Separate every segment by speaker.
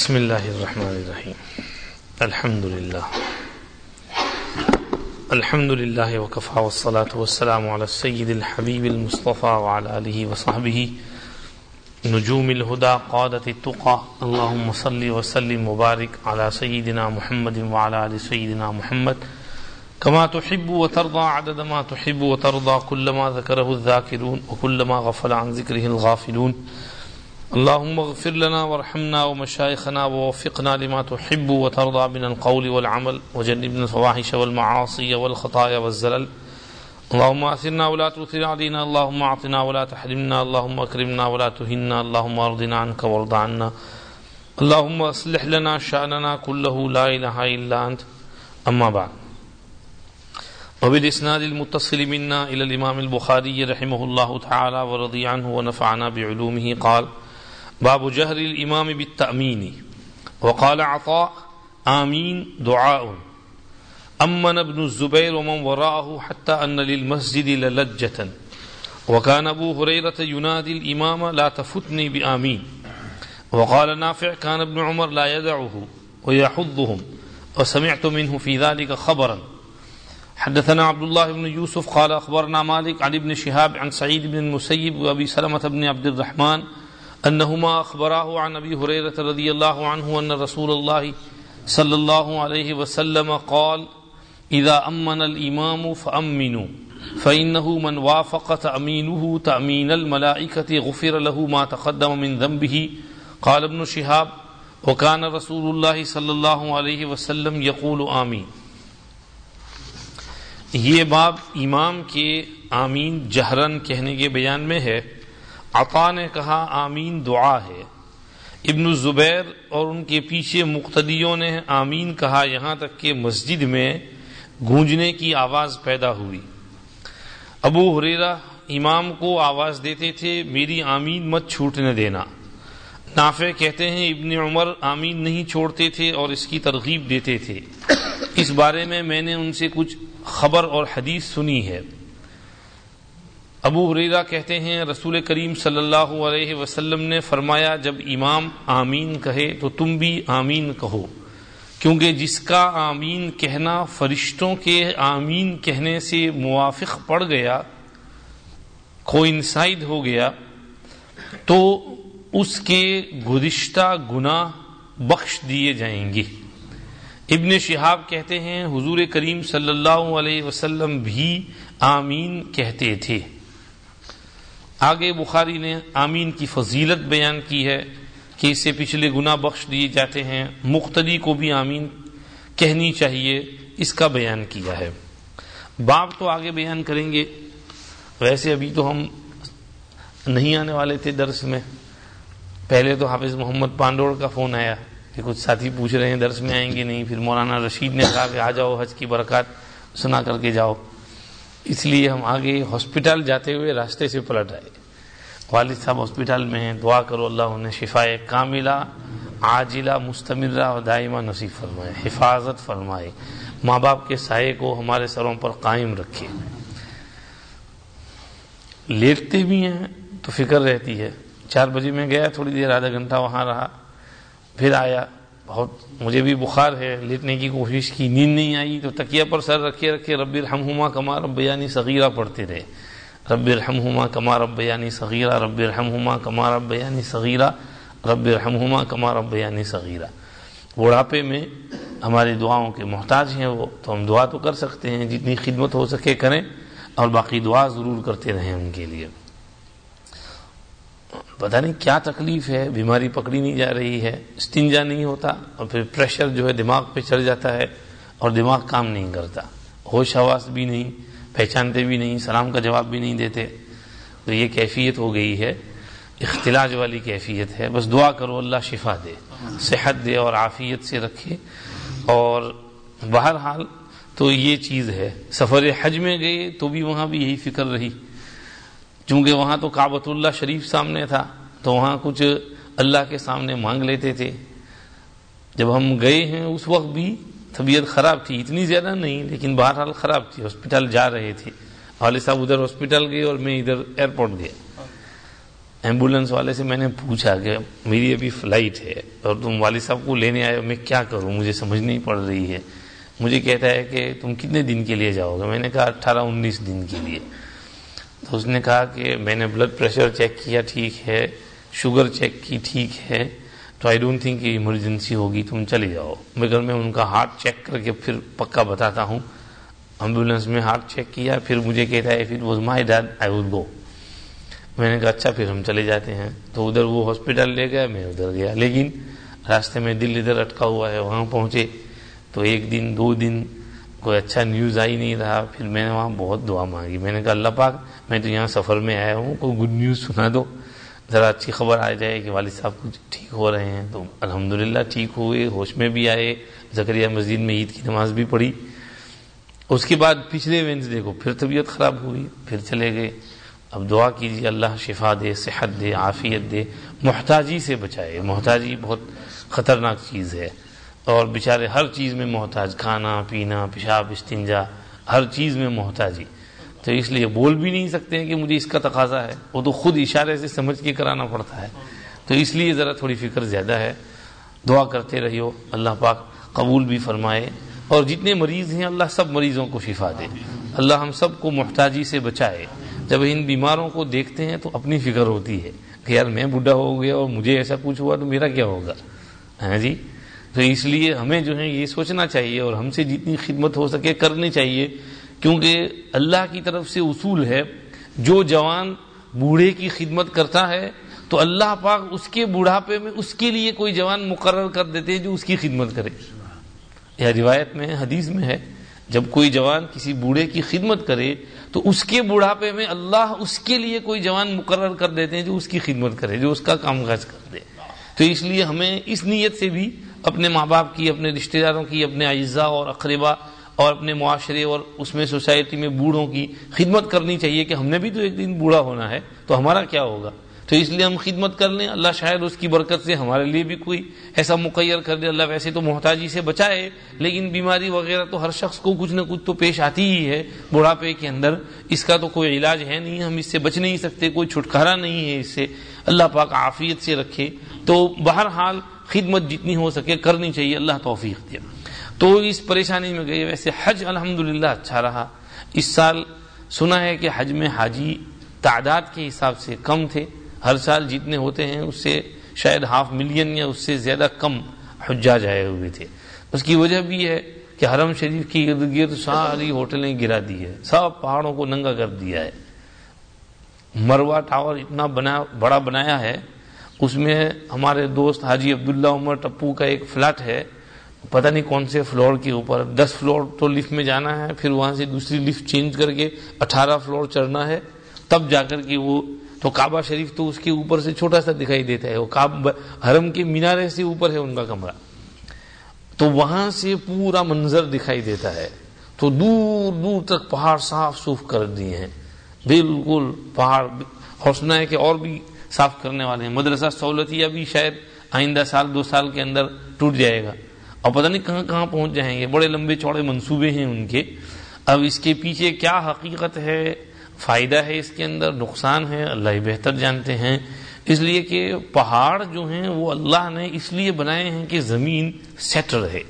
Speaker 1: بسم الله الرحمن الرحيم الحمد لله الحمد لله وكفى والصلاة والسلام على السيد الحبيب المصطفى وعلى آله وصحبه نجوم الهدى قادة التقى اللهم صل وسلم وبارك على سيدنا محمد وعلى آل سيدنا محمد. كما تحب وترضى عدد ما تحب وترضى كلما ذكره الذاكرون وكلما غفل عن ذكره الغافلون. اللهم اغفر لنا وارحمنا ومشايخنا ووفقنا لما تحب وترضى من القول والعمل وجنبنا الفواحش والمعاصي والخطايا والزلل. اللهم اثرنا ولا تؤثر علينا. اللهم اعطنا ولا تحرمنا. اللهم اكرمنا ولا تهنا. اللهم ارضنا عنك وارض عنا. اللهم اصلح لنا شأننا كله. لا اله الا انت اما بعد. وبالاسناد المتصل منا الى الامام البخاري رحمه الله تعالى ورضي عنه ونفعنا بعلومه قال باب جهر الامام بالتامين وقال عطاء امين دعاء. امن ابن الزبير ومن وراءه حتى ان للمسجد للجه وكان ابو هريره ينادي الامام لا تفتني بامين وقال نافع، كان ابن عمر لا يدعه ويحضهم. وسمعت منه في ذلك خبرا. حدثنا عبد الله بن يوسف، قال اخبرنا مالك عن ابن شهاب عن سعيد بن المسيب وابي سلمة بن عبد الرحمن انهما اخبراه عن ابي هريره رضي الله عنه ان رسول الله صلى الله عليه وسلم قال اذا امن الامام فامنوا فانه من وافق تامينه تامين الملائكه غفر له ما تقدم من ذنبه. قال ابن شهاب، وكان رسول الله صلى الله عليه وسلم يقول آمين. یہ باب امام کے آمین جہرن کہنے کے بیان میں ہے۔ عطا نے کہا، آمین دعا ہے۔ ابن زبیر اور ان کے پیچھے مقتدیوں نے آمین کہا، یہاں تک کہ مسجد میں گونجنے کی آواز پیدا ہوئی۔ ابو حریرہ امام کو آواز دیتے تھے، میری آمین مت چھوٹنے دینا۔ نافع کہتے ہیں، ابن عمر آمین نہیں چھوڑتے تھے اور اس کی ترغیب دیتے تھے۔ اس بارے میں میں نے ان سے کچھ خبر اور حدیث سنی ہے۔ ابو حریرہ کہتے ہیں، رسول کریم صلی اللہ علیہ وسلم نے فرمایا، جب امام آمین کہے تو تم بھی آمین کہو۔ کیونکہ جس کا آمین کہنا فرشتوں کے آمین کہنے سے موافق پڑ گیا کوئنسائڈ ہو گیا، تو اس کے گزشتہ گناہ بخش دیے جائیں گے۔ ابن شہاب کہتے ہیں، حضور کریم صلی اللہ علیہ وسلم بھی آمین کہتے تھے۔ آگے بخاری نے آمین کی فضیلت بیان کی ہے کہ اس سے پچھلے گناہ بخش دیے جاتے ہیں، مقتدی کو بھی آمین کہنی چاہیے، اس کا بیان کیا ہے۔ باب تو آگے بیان کریں گے۔ ویسے ابھی تو ہم نہیں آنے والے تھے درس میں۔ پہلے تو حافظ محمد پانڈوڑ کا فون آیا کہ کچھ ساتھی پوچھ رہے ہیں، درس میں آئیں گے نہیں؟ پھر مولانا رشید نے کہا کہ آ جاؤ، حج کی برکات، سنا کر کے جاؤ۔ اس لیے ہم آگے ہاسپٹل جاتے ہوئے راستے سے پلٹ آئے۔ والد صاحب ہاسپٹل میں ہیں، دعا کرو اللہ انہیں شفا کاملہ، عاجلہ، مستمرہ اور دائمہ نصیب فرمائے، حفاظت فرمائے۔ ماں باپ کے سائے کو ہمارے سروں پر قائم رکھے۔ لیٹتے بھی ہیں تو فکر رہتی ہے۔ چار بجے میں گیا، تھوڑی دیر، آدھا گھنٹہ وہاں رہا۔ پھر آیا۔ بہت مجھے بھی بخار ہے، لیٹنے کی کوشش کی، نیند نہیں آئی تو تکیہ پر سر رکھے رکھے رب الحمہما کما رب یعنی صغیرہ پڑھتے رہے۔ رب الحمہما کما رب یعنی صغیرہ، رب الحمہما کما رب یعنی صغیرہ، رب الحمہما کما رب یعنی صغیرہ۔ بڑھاپے میں ہماری دعاؤں کے محتاج ہیں وہ، تو ہم دعا تو کر سکتے ہیں، جتنی خدمت ہو سکے کریں اور باقی دعا ضرور کرتے رہیں ان کے لیے۔ پتہ نہیں کیا تکلیف ہے، بیماری پکڑی نہیں جا رہی ہے، استنجا نہیں ہوتا اور پھر پریشر جو ہے دماغ پہ چڑھ جاتا ہے اور دماغ کام نہیں کرتا۔ ہوش حواس بھی نہیں، پہچانتے بھی نہیں، سلام کا جواب بھی نہیں دیتے۔ تو یہ کیفیت ہو گئی ہے، اختلاج والی کیفیت ہے۔ بس دعا کرو، اللہ شفا دے، صحت دے اور عافیت سے رکھے۔ اور بہرحال تو یہ چیز ہے، سفر حج میں گئے تو بھی وہاں بھی یہی فکر رہی۔ چونکہ وہاں تو کابت اللہ شریف سامنے تھا، تو وہاں کچھ اللہ کے سامنے مانگ لیتے تھے۔ جب ہم گئے ہیں اس وقت بھی طبیعت خراب تھی، اتنی زیادہ نہیں، لیکن بہرحال خراب تھی۔ ہاسپٹل جا رہے تھے۔ والد صاحب ادھر ہاسپٹل گئے اور میں ادھر ایئرپورٹ گیا۔ ایمبولینس والے سے میں نے پوچھا کہ میری ابھی فلائٹ ہے اور تم والد صاحب کو لینے آئے میں کیا کروں؟ مجھے سمجھ نہیں پڑ رہی ہے۔ مجھے کہتا ہے کہ تم کتنے دن کے لیے جاؤ گے؟ میں نے کہا اٹھارہ انیس دن کے لیے۔ تو اس نے کہا کہ میں نے بلڈ پریشر چیک کیا، ٹھیک ہے شوگر چیک کی، ٹھیک ہے، تو آئی ڈونٹ تھنک کہ ایمرجنسی ہوگی، تم چلے جاؤ۔ مگر میں ان کا ہارٹ چیک کر کے پھر پکا بتاتا ہوں۔ ایمبولینس میں ہارٹ چیک کیا، پھر مجھے کہتا ہے پھر واز مائی ڈیڈ آئی ول گو میں نے کہا اچھا پھر ہم چلے جاتے ہیں۔ تو ادھر وہ ہاسپٹل لے گیا، میں ادھر گیا۔ لیکن راستے میں دل ادھر اٹکا ہوا ہے، وہاں پہنچے۔ تو ایک دن، دو دن کوئی اچھا نیوز آئی نہیں رہا، پھر میں نے وہاں بہت دعا مانگی۔ میں نے کہا، اللہ پاک، میں تو یہاں سفر میں آیا ہوں، کوئی گڈ نیوز سنا دو۔ ذرا اچھی خبر آ جائے کہ والد صاحب کچھ ٹھیک ہو رہے ہیں۔ تو الحمدللہ ٹھیک ہوئے، ہوش میں بھی آئے۔ زکریہ مسجد میں عید کی نماز بھی پڑھی۔ اس کے بعد پچھلے وینسڈے کو پھر طبیعت خراب ہوئی، پھر چلے گئے۔ اب دعا کیجیے، اللہ شفا دے، صحت دے، عافیت دے، محتاجی سے بچائے۔ محتاجی بہت خطرناک چیز ہے۔ اور بیچارے ہر چیز میں محتاج، کھانا، پینا، پیشاب، استنجا، ہر چیز میں محتاجی۔ تو اس لیے بول بھی نہیں سکتے ہیں کہ مجھے اس کا تقاضا ہے۔ وہ تو خود اشارے سے سمجھ کے کرانا پڑتا ہے۔ تو اس لیے ذرا تھوڑی فکر زیادہ ہے۔ دعا کرتے رہیو۔ اللہ پاک قبول بھی فرمائے۔ اور جتنے مریض ہیں، اللہ سب مریضوں کو شفا دے۔ اللہ ہم سب کو محتاجی سے بچائے۔ جب ان بیماروں کو دیکھتے ہیں تو اپنی فکر ہوتی ہے کہ یار میں بڈھا ہو گیا اور مجھے ایسا کچھ ہوا تو میرا کیا ہوگا؟ ہاں جی؟ تو اس لیے ہمیں جو ہے یہ سوچنا چاہیے اور ہم سے جتنی خدمت ہو سکے کرنی چاہیے، کیونکہ اللہ کی طرف سے اصول ہے، جو جوان بوڑھے کی خدمت کرتا ہے، تو اللہ پاک اس کے بڑھاپے میں اس کے لیے کوئی جوان مقرر کر دیتے ہیں جو اس کی خدمت کرے۔ یہ روایت میں حدیث میں ہے، جب کوئی جوان کسی بوڑھے کی خدمت کرے، تو اس کے بڑھاپے میں اللہ اس کے لیے کوئی جوان مقرر کر دیتے ہیں جو اس کی خدمت کرے، جو اس کا کام کاج کر دے۔ تو اس لیے ہمیں اس نیت سے بھی اپنے ماں باپ کی، اپنے رشتہ داروں کی، اپنے اعزاء اور اقربا اور اپنے معاشرے اور اس میں سوسائٹی میں بوڑھوں کی خدمت کرنی چاہیے کہ ہم نے بھی تو ایک دن بوڑھا ہونا ہے، تو ہمارا کیا ہوگا؟ تو اس لیے ہم خدمت کر لیں۔ اللہ شاید اس کی برکت سے ہمارے لیے بھی کوئی ایسا مقیر کر دے۔ اللہ ویسے تو محتاجی سے بچائے، لیکن بیماری وغیرہ تو ہر شخص کو کچھ نہ کچھ تو پیش آتی ہی ہے۔ بڑھاپے کے اندر اس کا تو کوئی علاج ہے نہیں، ہم اس سے بچ نہیں سکتے، کوئی چھٹکارا نہیں ہے اس سے۔ اللہ پاک عافیت سے رکھے۔ تو بہرحال خدمت جتنی ہو سکے کرنی چاہیے، اللہ توفیق دیا تو اس پریشانی میں گئے، ویسے حج الحمد اچھا رہا۔ اس سال سنا ہے کہ حج میں حاجی تعداد کے حساب سے کم تھے۔ ہر سال جتنے ہوتے ہیں، اس سے شاید ہاف ملین یا اس سے زیادہ کم حجاج آئے ہوئے تھے۔ اس کی وجہ بھی ہے کہ حرم شریف کی ارد گرد ساری ہوٹلیں گرا دی ہے سب پہاڑوں کو ننگا کر دیا ہے۔ مروا ٹاور اتنا بنا، بڑا بنایا ہے اس میں ہمارے دوست حاجی عبداللہ عمر ٹپو کا ایک فلیٹ ہے، پتہ نہیں کون سے فلور کے اوپر۔ دس فلور تو لفٹ میں جانا ہے، پھر وہاں سے دوسری لفٹ چینج کر کے اٹھارہ فلور چڑھنا ہے۔ تب جا کر کے وہ، تو کعبہ شریف تو اس کے اوپر سے چھوٹا سا دکھائی دیتا ہے۔ وہ حرم کے مینارے سے اوپر ہے ان کا کمرہ۔ تو وہاں سے پورا منظر دکھائی دیتا ہے۔ تو دور دور تک پہاڑ صاف سوف کر دیے ہیں۔ بالکل پہاڑ اور سنا ہے کہ اور بھی صاف کرنے والے ہیں۔ مدرسہ سہولتیہ بھی شاید آئندہ سال، دو سال کے اندر ٹوٹ جائے گا۔ اور پتہ نہیں کہاں کہاں پہنچ جائیں گے۔ بڑے لمبے چوڑے منصوبے ہیں ان کے۔ اب اس کے پیچھے کیا حقیقت ہے؟ فائدہ ہے اس کے اندر؟ نقصان ہے؟ اللہ ہی بہتر جانتے ہیں۔ اس لیے کہ پہاڑ جو ہیں، وہ اللہ نے اس لیے بنائے ہیں کہ زمین سیٹ رہے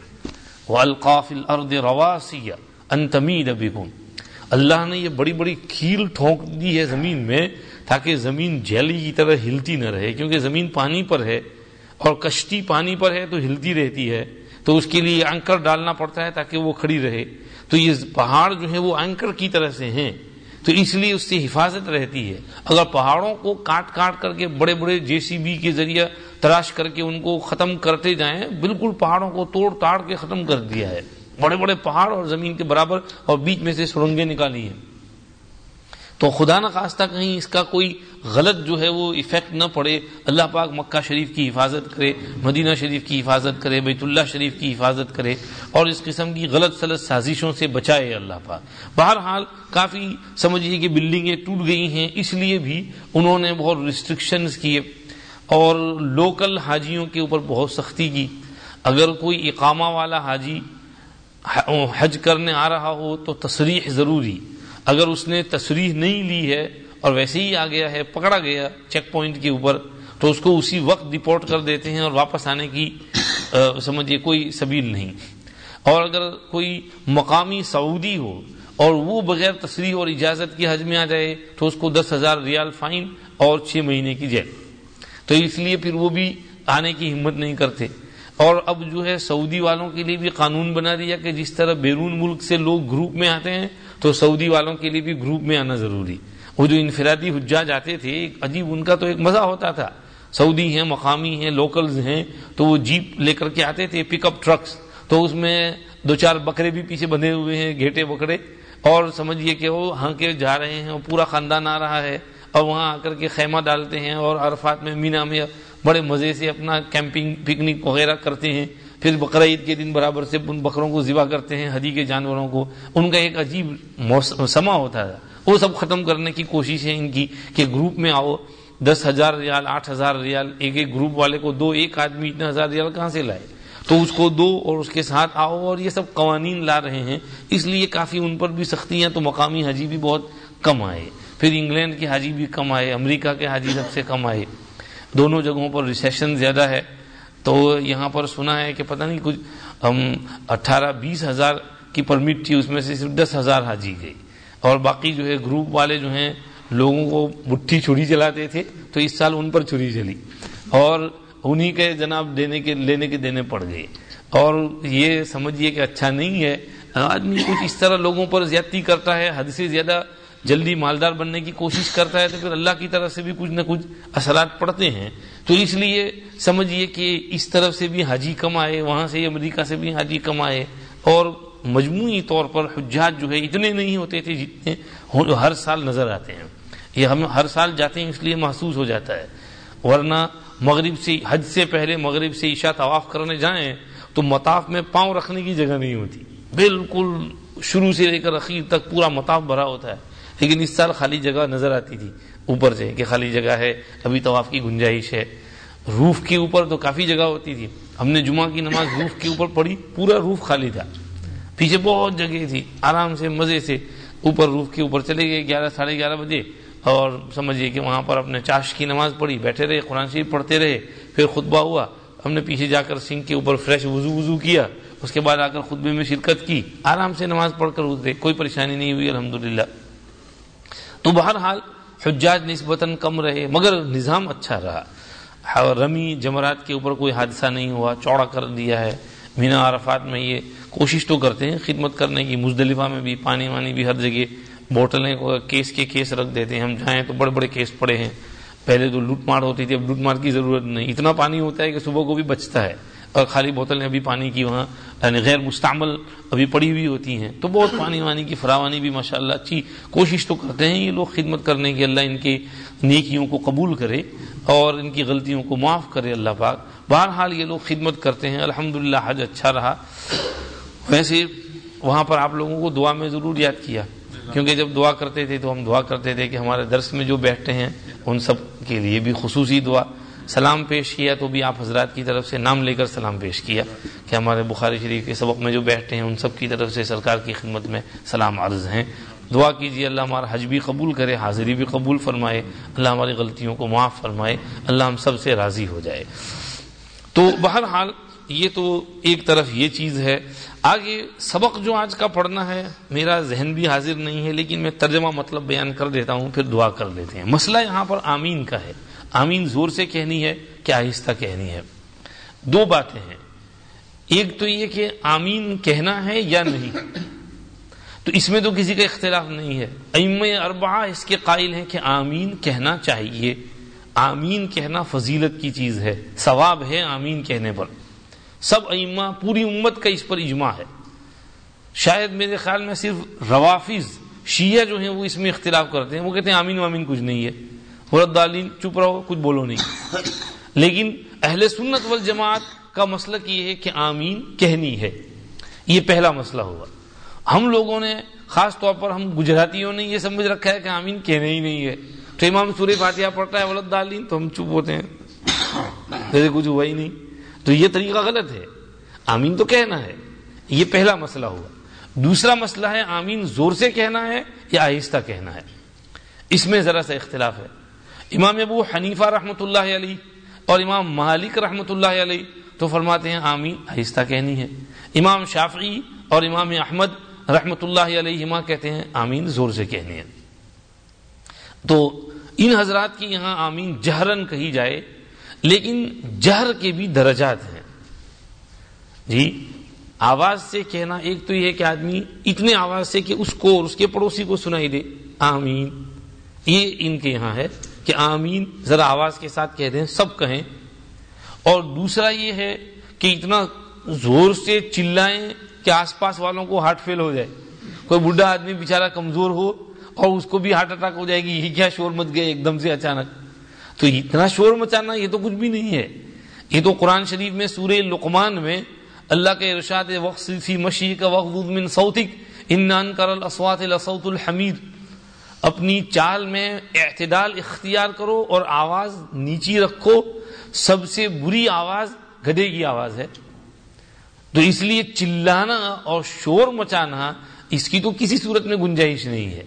Speaker 1: وہ القاف الارض رواسیہ انتمید بکم اللہ نے یہ بڑی بڑی کھیل ٹھونک دی ہے زمین میں۔ تاکہ زمین جیلی کی طرح ہلتی نہ رہے، کیونکہ زمین پانی پر ہے اور کشتی پانی پر ہے تو ہلتی رہتی ہے، تو اس کے لیے اینکر ڈالنا پڑتا ہے تاکہ وہ کھڑی رہے۔ تو یہ پہاڑ جو ہے وہ اینکر کی طرح سے ہیں، تو اس لیے اس سے حفاظت رہتی ہے۔ اگر پہاڑوں کو کاٹ کاٹ کر کے بڑے بڑے جے سی بی کے ذریعے تراش کر کے ان کو ختم کرتے جائیں، بالکل پہاڑوں کو توڑ تاڑ کے ختم کر دیا ہے۔ بڑے بڑے پہاڑ اور زمین کے برابر اور بیچ میں سے سرنگیں نکالی ہیں۔ تو خدا نہ خواستہ کہیں اس کا کوئی غلط جو ہے وہ افیکٹ نہ پڑے، اللہ پاک مکہ شریف کی حفاظت کرے، مدینہ شریف کی حفاظت کرے، بیت اللہ شریف کی حفاظت کرے اور اس قسم کی غلط سلط سازشوں سے بچائے اللہ پاک۔ بہرحال کافی سمجھیے کہ بلڈنگیں ٹوٹ گئی ہیں، اس لیے بھی انہوں نے بہت ریسٹرکشنز کیے اور لوکل حاجیوں کے اوپر بہت سختی کی۔ اگر کوئی اقامہ والا حاجی حج کرنے آ رہا ہو تو تصریح ضروری۔ اگر اس نے تصریح نہیں لی ہے اور ویسے ہی آ گیا ہے، پکڑا گیا چیک پوائنٹ کے اوپر، تو اس کو اسی وقت ڈپورٹ کر دیتے ہیں اور واپس آنے کی سمجھیے کوئی سبیل نہیں۔ اور اگر کوئی مقامی سعودی ہو اور وہ بغیر تصریح اور اجازت کی حج میں آ جائے، تو اس کو دس ہزار ریال فائن اور چھ مہینے کی جیل۔ تو اس لیے پھر وہ بھی آنے کی ہمت نہیں کرتے۔ اور اب جو ہے، سعودی والوں کے لیے بھی قانون بنا دیا کہ جس طرح بیرون ملک سے لوگ گروپ میں آتے ہیں تو سعودی والوں کے لیے بھی گروپ میں آنا ضروری۔ وہ جو انفرادی حجاج آتے تھے، ایک عجیب ان کا تو ایک مزہ ہوتا تھا۔ سعودی ہیں، مقامی ہیں لوکلز ہیں، تو وہ جیپ لے کر کے آتے تھے پک اپ ٹرکس تو اس میں دو چار بکرے بھی پیچھے بندھے ہوئے ہیں، گھیٹے بکرے۔ اور سمجھیے کہ وہ ہاں کے جا رہے ہیں پورا خاندان آ رہا ہے۔ اور وہاں آ کر کے خیمہ ڈالتے ہیں اور عرفات میں مینا میں بڑے مزے سے اپنا کیمپنگ پکنک وغیرہ کرتے ہیں۔ پھر بقرہ عید کے دن برابر سے ان بکروں کو ذبح کرتے ہیں ہدی کے جانوروں کو۔ ان کا ایک عجیب سما ہوتا ہے وہ سب ختم کرنے کی کوشش ہے ان کی کہ گروپ میں آؤ۔ دس ہزار ریال، آٹھ ہزار ریال، ایک ایک گروپ والے کو دو، ایک آدمی اتنا ہزار ریال کہاں سے لائے؟ تو اس کو دو اور اس کے ساتھ آؤ اور یہ سب قوانین لا رہے ہیں۔ اس لیے کافی ان پر بھی سختی ہیں تو مقامی حجی بھی بہت کم آئے۔ پھر انگلینڈ کے حاجی بھی کم آئے، امریکہ کے حاجی سب سے کم آئے۔ دونوں جگہوں پر ریسیشن زیادہ ہے۔ تو یہاں پر سنا ہے کہ پتہ نہیں کچھ ہم اٹھارہ بیس ہزار کی پرمٹ تھی، اس میں سے صرف دس ہزار حاجی گئی اور باقی جو ہے گروپ والے جو ہیں، لوگوں کو بٹھی چھری چلاتے تھے، تو اس سال ان پر چھری چلی اور انہی کے جناب دینے کے، لینے کے دینے پڑ گئے۔ اور یہ سمجھیے کہ اچھا نہیں ہے۔ آدمی کچھ اس طرح لوگوں پر زیادتی کرتا ہے، حد سے زیادہ جلدی مالدار بننے کی کوشش کرتا ہے، تو پھر اللہ کی طرف سے بھی کچھ نہ کچھ اثرات پڑتے ہیں۔ تو اس لیے سمجھیے کہ اس طرف سے بھی حاجی کم آئے، وہاں سے امریکہ سے بھی حاجی کم آئے۔ اور مجموعی طور پر حجات جو ہے اتنے نہیں ہوتے تھے جتنے ہر سال نظر آتے ہیں۔ یہ ہم ہر سال جاتے ہیں اس لیے محسوس ہو جاتا ہے۔ ورنہ مغرب سے حج سے پہلے مغرب سے عشاء طواف کرنے جائیں تو مطاف میں پاؤں رکھنے کی جگہ نہیں ہوتی۔ بالکل شروع سے لے کر اخیر تک پورا مطاف بھرا ہوتا ہے۔ لیکن اس سال خالی جگہ نظر آتی تھی، اوپر سے کہ خالی جگہ ہے، ابھی طواف کی گنجائش ہے۔ روف کے اوپر تو کافی جگہ ہوتی تھی۔ ہم نے جمعہ کی نماز روف کے اوپر پڑھی، پورا روف خالی تھا۔ پیچھے بہت جگہ تھی، آرام سے، مزے سے۔ اوپر روف کے اوپر چلے گئے، گیارہ، ساڑھے گیارہ بجے۔ اور سمجھیے کہ وہاں پر اپنے چاش کی نماز پڑھی، بیٹھے رہے، قرآن شریف پڑھتے رہے۔ پھر خطبہ ہوا۔ ہم نے پیچھے جا کر سنگھ کے اوپر فریش وضو وضو کیا۔ اس کے بعد آ کر خطبے میں شرکت کی۔ آرام سے نماز پڑھ کر اترے کوئی پریشانی نہیں ہوئی، الحمدللہ۔ تو بہرحال حجاج نسبتاً کم رہے، مگر نظام اچھا رہا۔ رمی جمرات کے اوپر کوئی حادثہ نہیں ہوا، چوڑا کر دیا ہے۔ مینا عرفات میں یہ کوشش تو کرتے ہیں، خدمت کرنے کی، مزدلفہ میں بھی، پانی وانی بھی ہر جگہ بوٹلیں کیس کے کیس رکھ دیتے ہیں۔ ہم جائیں تو بڑے بڑے کیس پڑے ہیں۔ پہلے تو لوٹ مار ہوتی تھی، اب لوٹ مار کی ضرورت نہیں۔ اتنا پانی ہوتا ہے کہ صبح کو بھی بچتا ہے۔ اور خالی بوتلیں ابھی پانی کی وہاں یعنی غیر مستعمل ابھی پڑی ہوئی ہوتی ہیں۔ تو بہت پانی وانی کی، فراوانی بھی ماشاء اللہ اچھی کوشش تو کرتے ہیں، یہ لوگ خدمت کرنے کی اللہ ان کی نیکیوں کو قبول کرے اور ان کی غلطیوں کو معاف کرے اللہ پاک۔ بہرحال یہ لوگ خدمت کرتے ہیں الحمد حج اچھا رہا۔ ویسے وہاں پر آپ لوگوں کو دعا میں ضرور یاد کیا، کیونکہ جب دعا کرتے تھے تو ہم دعا کرتے تھے کہ ہمارے درس میں جو بیٹھتے ہیں، ان سب کے لیے بھی خصوصی دعا۔ سلام پیش کیا تو بھی آپ حضرات کی طرف سے نام لے کر سلام پیش کیا کہ ہمارے بخاری شریف کے سبق میں جو بیٹھتے ہیں ان سب کی طرف سے سرکار کی خدمت میں سلام عرض ہیں۔ دعا کیجیے اللہ ہمارا حج بھی قبول کرے، حاضری بھی قبول فرمائے۔ اللہ ہماری غلطیوں کو معاف فرمائے۔ اللہ ہم سب سے راضی ہو جائے۔ تو بہرحال یہ تو ایک طرف یہ چیز ہے۔ آگے سبق جو آج کا پڑھنا ہے، میرا ذہن بھی حاضر نہیں ہے، لیکن میں ترجمہ مطلب بیان کر دیتا ہوں، پھر دعا کر لیتے ہیں۔ مسئلہ یہاں پر آمین کا ہے۔ آمین زور سے کہنی ہے کہ آہستہ کہنی ہے۔ دو باتیں ہیں۔ ایک تو یہ کہ آمین کہنا ہے یا نہیں۔ تو اس میں تو کسی کا اختلاف نہیں ہے۔ ام اربا اس کے قائل ہیں کہ آمین کہنا چاہیے۔ آمین کہنا فضیلت کی چیز ہے۔ ثواب ہے آمین کہنے پر۔ سب ائمہ پوری امت کا اس پر اجماع ہے۔ شاید میرے خیال میں صرف روافظ شیعہ جو ہیں وہ اس میں اختلاف کرتے ہیں۔ وہ کہتے ہیں آمین وامین کچھ نہیں ہے۔ حرت دالین چپ رہو، کچھ بولو نہیں۔ لیکن اہل سنت والجماعت کا مسلک یہ ہے کہ آمین کہنی ہے۔ یہ پہلا مسئلہ ہوا۔ ہم لوگوں نے خاص طور پر ہم گجراتیوں نے یہ سمجھ رکھا ہے کہ آمین کہنے ہی نہیں ہے۔ تو امام سورہ فاتحہ پڑھتا ہے، ولد دالین تو ہم چپ ہوتے ہیں۔ جیسے کچھ ہوا ہی نہیں۔ تو یہ طریقہ غلط ہے۔ آمین تو کہنا ہے۔ یہ پہلا مسئلہ ہوا۔ دوسرا مسئلہ ہے، آمین زور سے کہنا ہے یا آہستہ کہنا ہے۔ اس میں ذرا سا اختلاف ہے۔ امام ابو حنیفہ رحمۃ اللہ علیہ اور امام مالک رحمۃ اللہ علیہ تو فرماتے ہیں، آمین، آہستہ کہنی ہے۔ امام شافعی اور امام احمد رحمۃ اللہ علیہ کہتے ہیں، آمین، زور سے کہنی ہے۔ تو ان حضرات کی یہاں آمین جہرن کہی جائے، لیکن جہر کے بھی درجات ہیں۔ جی آواز سے کہنا ایک تو یہ کہ آدمی اتنے آواز سے کہ اس کو اور اس کے پڑوسی کو سنائی دے۔ آمین، یہ ان کے یہاں ہے۔ کہ آمین، ذرا آواز کے ساتھ کہہ دیں، سب کہیں۔ اور دوسرا یہ ہے کہ اتنا زور سے چلائیں کہ آس پاس والوں کو ہارٹ فیل ہو جائے۔ کوئی بڈھا آدمی بےچارا کمزور ہو اور اس کو بھی ہارٹ اٹیک ہو جائے گی، یہ کیا شور مت گئے ایک دم سے اچانک۔ تو اتنا شور مچانا یہ تو کچھ بھی نہیں ہے۔ یہ تو قرآن شریف میں سورہ لقمان میں اللہ کے ارشاد وقت فی مشی کا وقت من سوتک انان کر الاسوات الاسوت الحمید۔ اپنی چال میں اعتدال اختیار کرو اور آواز نیچی رکھو۔ سب سے بری آواز گدے کی آواز ہے۔ تو اس لیے چلانا اور شور مچانا اس کی تو کسی صورت میں گنجائش نہیں ہے۔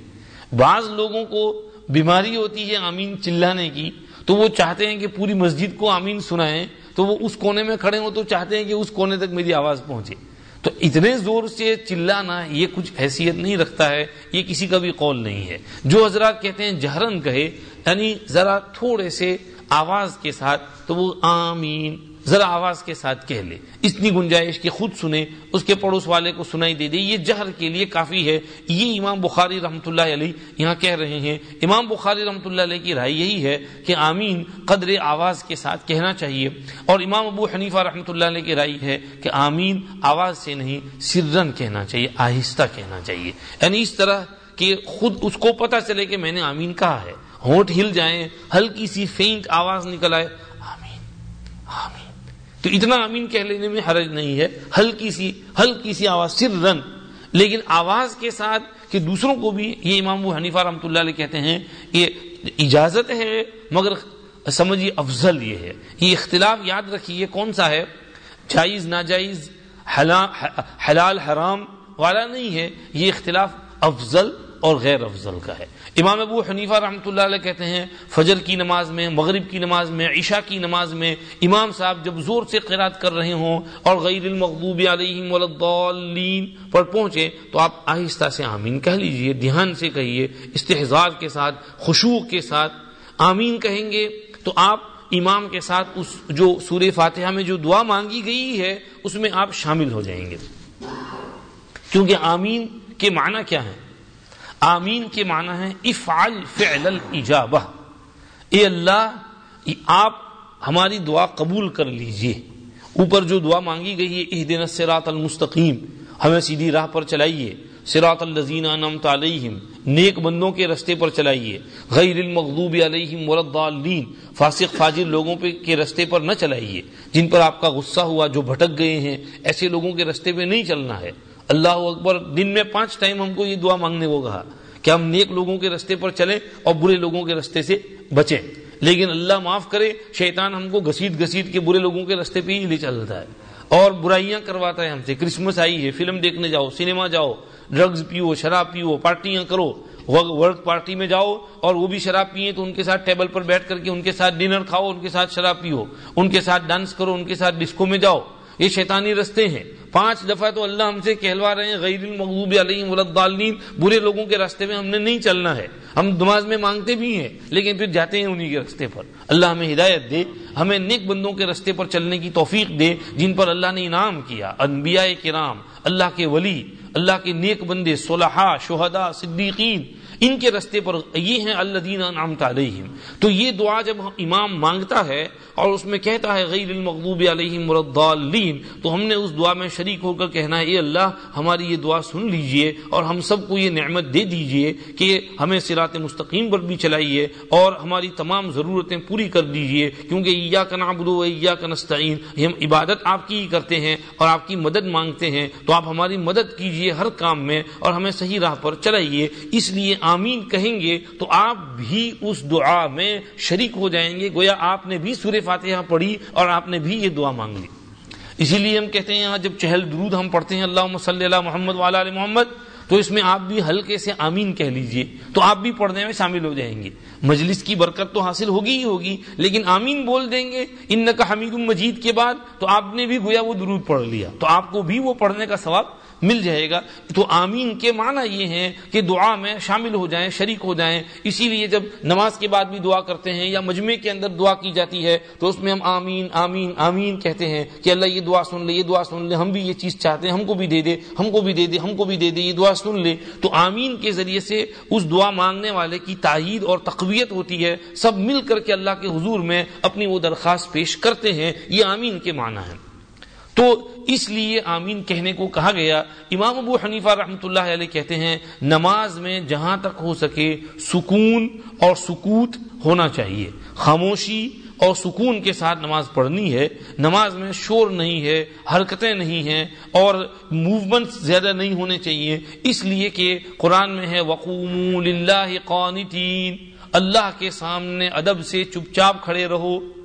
Speaker 1: بعض لوگوں کو بیماری ہوتی ہے آمین چلانے کی، تو وہ چاہتے ہیں کہ پوری مسجد کو آمین سنائیں، تو وہ اس کونے میں کھڑے ہو تو چاہتے ہیں کہ اس کونے تک میری آواز پہنچے۔ تو اتنے زور سے چلانا یہ کچھ حیثیت نہیں رکھتا ہے، یہ کسی کا بھی قول نہیں ہے۔ جو حضرات کہتے ہیں جہرن کہے یعنی ذرا تھوڑے سے آواز کے ساتھ تو وہ آمین ذرا آواز کے ساتھ کہہ لے۔ اتنی گنجائش کہ خود سنے، اس کے پڑوس والے کو سنائی دے دے۔ یہ جہر کے لیے کافی ہے۔ یہ امام بخاری رحمۃ اللہ علیہ یہاں کہہ رہے ہیں۔ امام بخاری رحمۃ اللہ علیہ کی رائے یہی ہے کہ آمین قدر آواز کے ساتھ کہنا چاہیے۔ اور امام ابو حنیفہ رحمۃ اللہ علیہ کی رائے ہے کہ آمین آواز سے نہیں سرن کہنا چاہیے، آہستہ کہنا چاہیے۔ یعنی اس طرح کہ خود اس کو پتا چلے کہ میں نے آمین کہا ہے۔ ہونٹ ہل جائیں، ہلکی سی فینٹ آواز نکل آئے۔ آمین آمین۔ تو اتنا امین کہہ لینے میں حرج نہیں ہے۔ ہلکی سی ہلکی سی آواز سر رن لیکن آواز کے ساتھ کہ دوسروں کو بھی یہ امام و حنیفہ رحمۃ اللہ علیہ کہتے ہیں یہ اجازت ہے، مگر سمجھیے افضل یہ ہے۔ یہ اختلاف یاد رکھیے کون سا ہے۔ جائز، ناجائز حلال، حرام والا نہیں ہے۔ یہ اختلاف افضل اور غیر افضل کا ہے۔ امام ابو حنیفہ رحمۃ اللہ علیہ کہتے ہیں، فجر کی نماز میں، مغرب کی نماز میں، عشاء کی نماز میں امام صاحب جب زور سے قرات کر رہے ہوں اور غیر المغضوب علیہم والضالین پر پہنچے تو آپ آہستہ سے آمین کہہ لیجیے، دھیان سے کہیے استحزار کے ساتھ، خشوع کے ساتھ آمین کہیں گے تو آپ امام کے ساتھ اس جو سورہ فاتحہ میں جو دعا مانگی گئی ہے، اس میں آپ شامل ہو جائیں گے۔ کیونکہ آمین کے معنی کیا ہے آمین کے معنی ہے افعل فعل الجابہ اے اللہ، آپ ہماری دعا قبول کر لیجیے۔ اوپر جو دعا مانگی گئی ہے اہ دن سرات المستقیم، ہمیں سیدھی راہ پر چلائیے۔ سراط الزین انمت علیہم، نیک بندوں کے رستے پر چلائیے۔ غیر المغضوب علیہم ولدالین فاسق فاجر لوگوں پہ کے رستے پر نہ چلائیے۔ جن پر آپ کا غصہ ہوا، جو بھٹک گئے ہیں، ایسے لوگوں کے رستے پہ نہیں چلنا ہے۔ اللہ اکبر، دن میں پانچ ٹائم ہم کو یہ دعا مانگنے کو کہا کہ ہم نیک لوگوں کے رستے پر چلیں اور برے لوگوں کے رستے سے بچیں۔ لیکن اللہ معاف کرے، شیطان ہم کو گسیٹ گسیٹ کے برے لوگوں کے رستے پہ ہی لے چلتا ہے۔ اور برائیاں کرواتا ہے ہم سے، کرسمس آئی ہے، فلم دیکھنے جاؤ، سنیما جاؤ ڈرگز پیو، شراب پیو، پارٹیاں کرو، ورک پارٹی میں جاؤ اور وہ بھی شراب پیئے تو ان کے ساتھ ٹیبل پر بیٹھ کر کے ان کے ساتھ ڈنر کھاؤ، ان کے ساتھ شراب پیو، ان کے ساتھ ڈانس کرو، ان کے ساتھ ڈسکو میں جاؤ۔ یہ شیطانی رستے ہیں۔ پانچ دفعہ تو اللہ ہم سے کہلوا رہے ہیں، غیر المغضوب علیہم ولدالین برے لوگوں کے راستے میں ہم نے نہیں چلنا ہے۔ ہم نماز میں مانگتے بھی ہیں، لیکن پھر جاتے ہیں انہی کے رستے پر۔ اللہ ہمیں ہدایت دے، ہمیں نیک بندوں کے رستے پر چلنے کی توفیق دے، جن پر اللہ نے انعام کیا۔ انبیاء کرام، اللہ کے ولی، اللہ کے نیک بندے، صلحاء، شہداء، صدیقین۔ ان کے رستے پر یہ ہیں اللہ دین علیہم۔ تو یہ دعا جب امام مانگتا ہے اور اس میں کہتا ہے غیر المغضوب علیہم مردالین تو ہم نے اس دعا میں شریک ہو کر کہنا ہے، اے اللہ، ہماری یہ دعا سن لیجیے اور ہم سب کو یہ نعمت دے دیجیے کہ ہمیں سرات مستقیم پر بھی چلائیے اور ہماری تمام ضرورتیں پوری کر دیجیے، کیونکہ ایا کا نابود ایا کا نستعین ہم عبادت آپ کی ہی کرتے ہیں اور آپ کی مدد مانگتے ہیں، تو آپ ہماری مدد کیجیے ہر کام میں اور ہمیں صحیح راہ پر چلائیے۔ اس لیے آپ آمین کہیں گے تو آپ بھی اس دعا میں شریک ہو جائیں گے، گویا آپ نے بھی سورہ فاتحہ پڑھی اور آپ نے بھی یہ دعا مانگ لی۔ اسی لیے ہم کہتے ہیں یہاں جب چہل درود ہم پڑھتے ہیں اللہ صلی اللہ محمد والا علیہ محمد، تو اس میں آپ بھی ہلکے سے آمین کہہ لیجیے۔ تو آپ بھی پڑھنے میں شامل ہو جائیں گے۔ مجلس کی برکت تو حاصل ہوگی ہی ہوگی، لیکن آمین بول دیں گے ان کا حمید مجید کے بعد تو آپ نے بھی گویا وہ درود پڑھ لیا۔ تو آپ کو بھی وہ پڑھنے کا ثواب مل جائے گا۔ تو آمین کے معنی یہ ہیں کہ دعا میں شامل ہو جائیں، شریک ہو جائیں۔ اسی لیے جب نماز کے بعد بھی دعا کرتے ہیں یا مجمع کے اندر دعا کی جاتی ہے، تو اس میں ہم آمین آمین آمین کہتے ہیں کہ اللہ یہ دعا سن لے، یہ دعا سن لے، ہم بھی یہ چیز چاہتے ہیں، ہم کو بھی دے دے، ہم کو بھی دے دے، ہم کو بھی دے دے، یہ دعا سن لے۔ تو آمین کے ذریعے سے اس دعا مانگنے والے کی تائید اور تقویت ہوتی ہے۔ سب مل کر کے اللہ کے حضور میں اپنی وہ درخواست پیش کرتے ہیں۔ یہ آمین کے معنی ہے تو اس لیے آمین کہنے کو کہا گیا۔ امام ابو حنیفہ رحمۃ اللہ علیہ کہتے ہیں، نماز میں جہاں تک ہو سکے سکون اور سکوت ہونا چاہیے۔ خاموشی اور سکون کے ساتھ نماز پڑھنی ہے۔ نماز میں شور نہیں ہے، حرکتیں نہیں ہیں اور موومنٹ زیادہ نہیں ہونے چاہیے۔ اس لیے کہ قرآن میں ہے وقوم اللہ قانتین اللہ کے سامنے ادب سے چپ چاپ کھڑے رہو۔